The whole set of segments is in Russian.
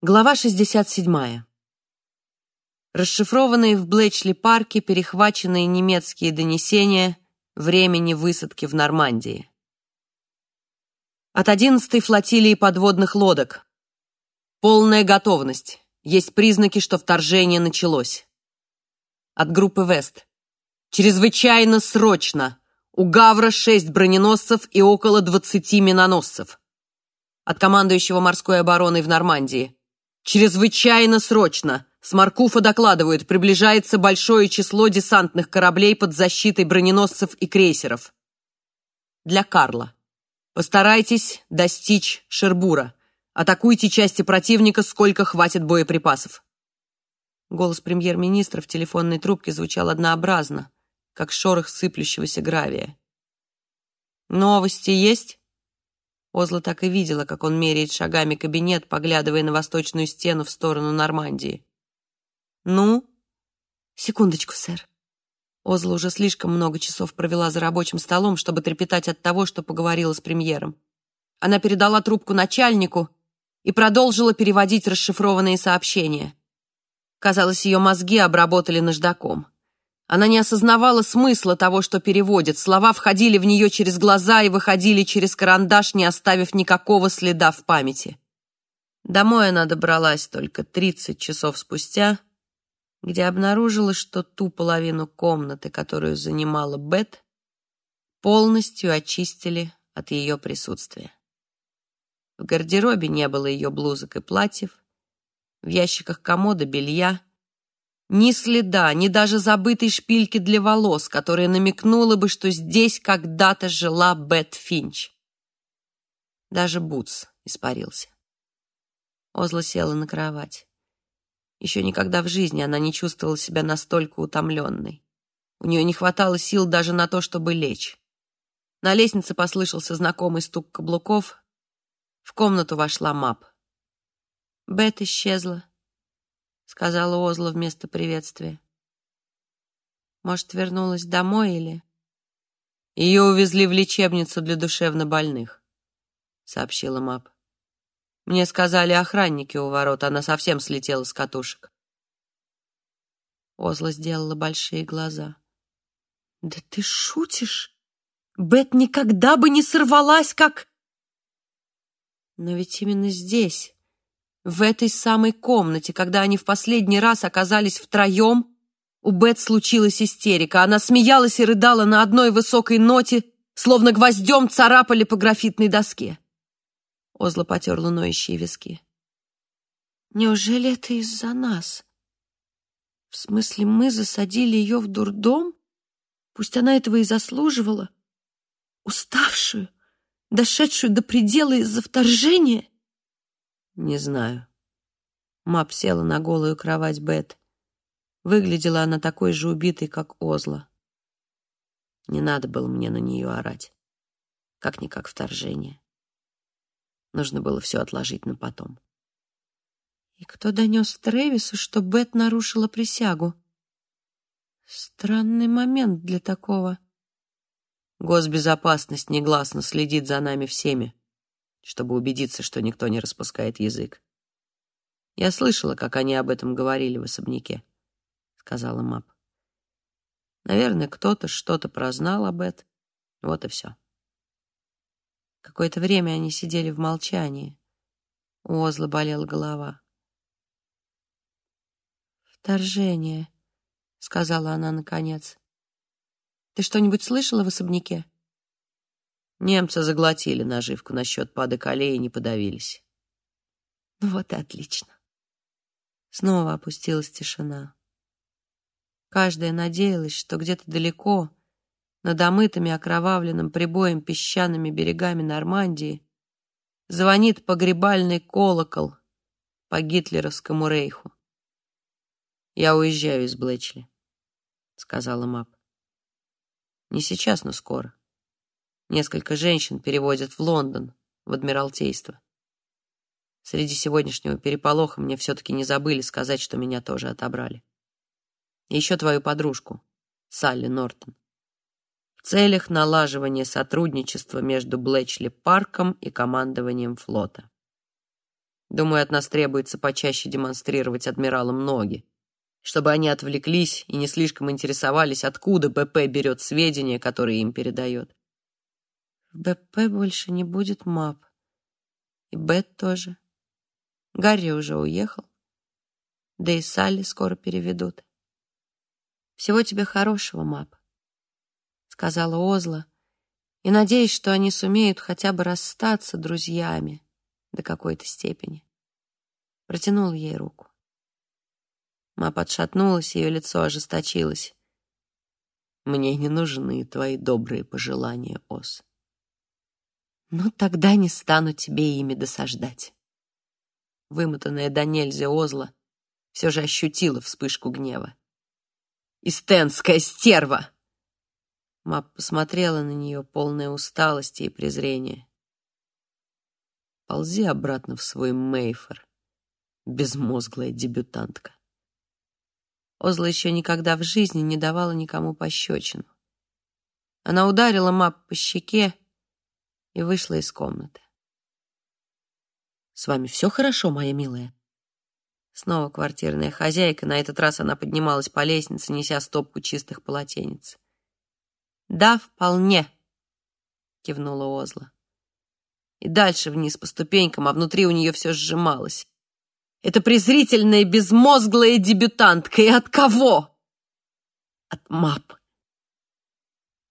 Глава 67. Расшифрованные в Блэчли-парке перехваченные немецкие донесения времени высадки в Нормандии. От 11-й флотилии подводных лодок. Полная готовность. Есть признаки, что вторжение началось. От группы «Вест». Чрезвычайно срочно. У Гавра 6 броненосцев и около 20 миноносцев. От командующего морской обороной в Нормандии. Чрезвычайно срочно. С Маркуфа докладывают, приближается большое число десантных кораблей под защитой броненосцев и крейсеров. Для Карла. Постарайтесь достичь Шербура. Атакуйте части противника, сколько хватит боеприпасов. Голос премьер-министра в телефонной трубке звучал однообразно, как шорох сыплющегося гравия. «Новости есть?» Озла так и видела, как он меряет шагами кабинет, поглядывая на восточную стену в сторону Нормандии. «Ну?» «Секундочку, сэр». Озла уже слишком много часов провела за рабочим столом, чтобы трепетать от того, что поговорила с премьером. Она передала трубку начальнику и продолжила переводить расшифрованные сообщения. Казалось, ее мозги обработали наждаком. Она не осознавала смысла того, что переводит. Слова входили в нее через глаза и выходили через карандаш, не оставив никакого следа в памяти. Домой она добралась только 30 часов спустя, где обнаружила, что ту половину комнаты, которую занимала Бет, полностью очистили от ее присутствия. В гардеробе не было ее блузок и платьев, в ящиках комода белья — ни следа, ни даже забытой шпильки для волос, которая намекнула бы, что здесь когда-то жила Бет Финч. Даже Бутс испарился. Озла села на кровать. Еще никогда в жизни она не чувствовала себя настолько утомленной. У нее не хватало сил даже на то, чтобы лечь. На лестнице послышался знакомый стук каблуков. В комнату вошла Мап. Бет исчезла сказала Озла вместо приветствия. Может, вернулась домой или... Ее увезли в лечебницу для душевнобольных, сообщила Мап. Мне сказали охранники у ворот, она совсем слетела с катушек. Озла сделала большие глаза. «Да ты шутишь? Бет никогда бы не сорвалась, как...» «Но ведь именно здесь, в этой самой комнате, когда они в последний раз оказались втроем, у Бет случилась истерика. Она смеялась и рыдала на одной высокой ноте, словно гвоздем царапали по графитной доске. Озла потерла ноющие виски. «Неужели это из-за нас? В смысле, мы засадили ее в дурдом? Пусть она этого и заслуживала. Уставшую, дошедшую до предела из-за вторжения?» Не знаю. Мап села на голую кровать Бет. Выглядела она такой же убитой, как Озла. Не надо было мне на нее орать. Как-никак вторжение. Нужно было все отложить на потом. И кто донес Трэвису, что Бет нарушила присягу? Странный момент для такого. Госбезопасность негласно следит за нами всеми чтобы убедиться, что никто не распускает язык. «Я слышала, как они об этом говорили в особняке», — сказала Мап. «Наверное, кто-то что-то прознал об этом. Вот и все». Какое-то время они сидели в молчании. У Озлы болела голова. «Вторжение», — сказала она наконец. «Ты что-нибудь слышала в особняке?» Немцы заглотили наживку насчет пада колеи и не подавились. Вот и отлично. Снова опустилась тишина. Каждая надеялась, что где-то далеко, над омытыми окровавленным прибоем песчаными берегами Нормандии, звонит погребальный колокол по гитлеровскому рейху. «Я уезжаю из Блэчли», — сказала Мап. «Не сейчас, но скоро. Несколько женщин переводят в Лондон, в Адмиралтейство. Среди сегодняшнего переполоха мне все-таки не забыли сказать, что меня тоже отобрали. Еще твою подружку, Салли Нортон. В целях налаживания сотрудничества между Блэчли-парком и командованием флота. Думаю, от нас требуется почаще демонстрировать адмиралам ноги, чтобы они отвлеклись и не слишком интересовались, откуда БП берет сведения, которые им передает. В БП больше не будет мап. И Бет тоже. Гарри уже уехал. Да и Салли скоро переведут. Всего тебе хорошего, мап, сказала Озла, и надеюсь, что они сумеют хотя бы расстаться друзьями до какой-то степени. Протянул ей руку. Мап отшатнулась, ее лицо ожесточилось. «Мне не нужны твои добрые пожелания, Оз». «Ну, тогда не стану тебе ими досаждать». Вымотанная до нельзя Озла все же ощутила вспышку гнева. «Истенская стерва!» Мап посмотрела на нее, полная усталости и презрения. «Ползи обратно в свой Мейфор, безмозглая дебютантка». Озла еще никогда в жизни не давала никому пощечину. Она ударила Мап по щеке и вышла из комнаты. «С вами все хорошо, моя милая?» Снова квартирная хозяйка, на этот раз она поднималась по лестнице, неся стопку чистых полотенец. «Да, вполне», — кивнула Озла. И дальше вниз по ступенькам, а внутри у нее все сжималось. Это презрительная безмозглая дебютантка. И от кого? От мап.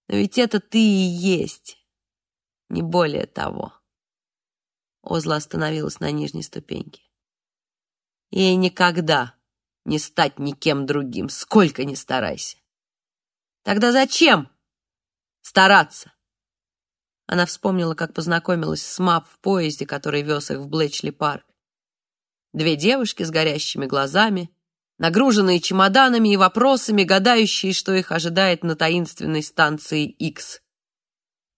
Но ведь это ты и есть. Не более того. Озла остановилась на нижней ступеньке. Ей никогда не стать никем другим, сколько ни старайся. Тогда зачем стараться? Она вспомнила, как познакомилась с Мап в поезде, который вез их в Блэчли-парк. Две девушки с горящими глазами, нагруженные чемоданами и вопросами, гадающие, что их ожидает на таинственной станции X.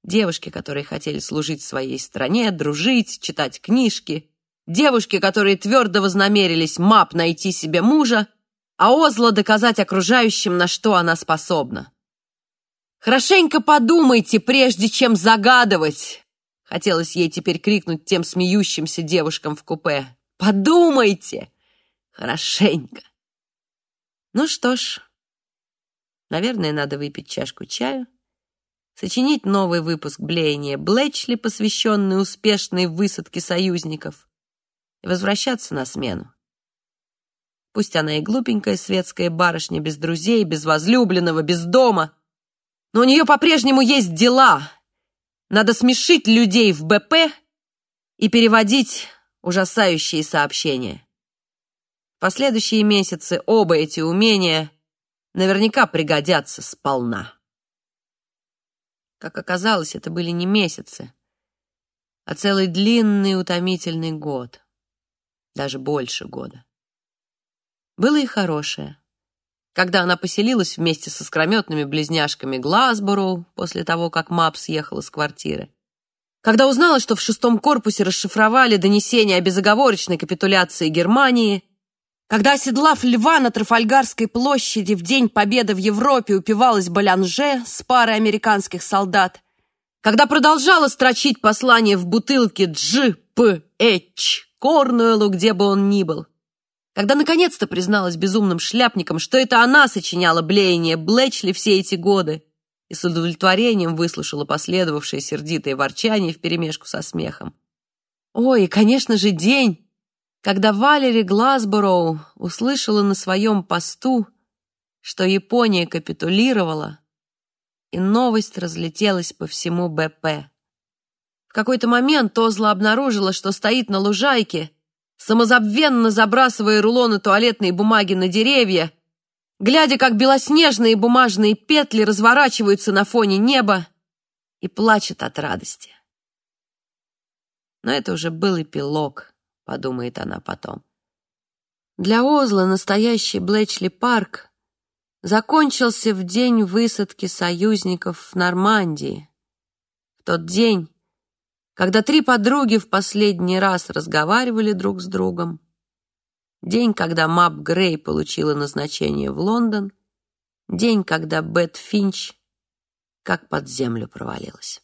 Девушки, которые хотели служить своей стране, дружить, читать книжки. Девушки, которые твердо вознамерились мап найти себе мужа, а Озла доказать окружающим, на что она способна. «Хорошенько подумайте, прежде чем загадывать!» Хотелось ей теперь крикнуть тем смеющимся девушкам в купе. «Подумайте! Хорошенько!» Ну что ж, наверное, надо выпить чашку чаю, сочинить новый выпуск блеяния Блэчли, посвященный успешной высадке союзников, и возвращаться на смену. Пусть она и глупенькая светская барышня, без друзей, без возлюбленного, без дома, но у нее по-прежнему есть дела. Надо смешить людей в БП и переводить ужасающие сообщения. В последующие месяцы оба эти умения наверняка пригодятся сполна. Как оказалось, это были не месяцы, а целый длинный утомительный год, даже больше года. Было и хорошее. Когда она поселилась вместе со скрометными близняшками Глазборо после того, как Мап съехала с квартиры. Когда узнала, что в шестом корпусе расшифровали донесение о безоговорочной капитуляции Германии, когда, оседлав льва на Трафальгарской площади в День Победы в Европе, упивалась Балянже с парой американских солдат, когда продолжала строчить послание в бутылке. Эч Корнуэлу, где бы он ни был, когда наконец-то призналась безумным шляпникам, что это она сочиняла блеяние Блэчли все эти годы, и с удовлетворением выслушала последовавшее сердитое ворчание вперемешку со смехом. Ой, конечно же, день, когда Валери Глазбороу услышала на своем посту, что Япония капитулировала, и новость разлетелась по всему БП. В какой-то момент Озла обнаружила, что стоит на лужайке, самозабвенно забрасывая рулоны туалетной бумаги на деревья, глядя, как белоснежные бумажные петли разворачиваются на фоне неба, и плачет от радости. Но это уже был эпилог подумает она потом. Для Озла настоящий Блэчли парк закончился в день высадки союзников в Нормандии. В тот день, когда три подруги в последний раз разговаривали друг с другом. День, когда Мап Грей получила назначение в Лондон. День, когда Бет Финч как под землю провалилась.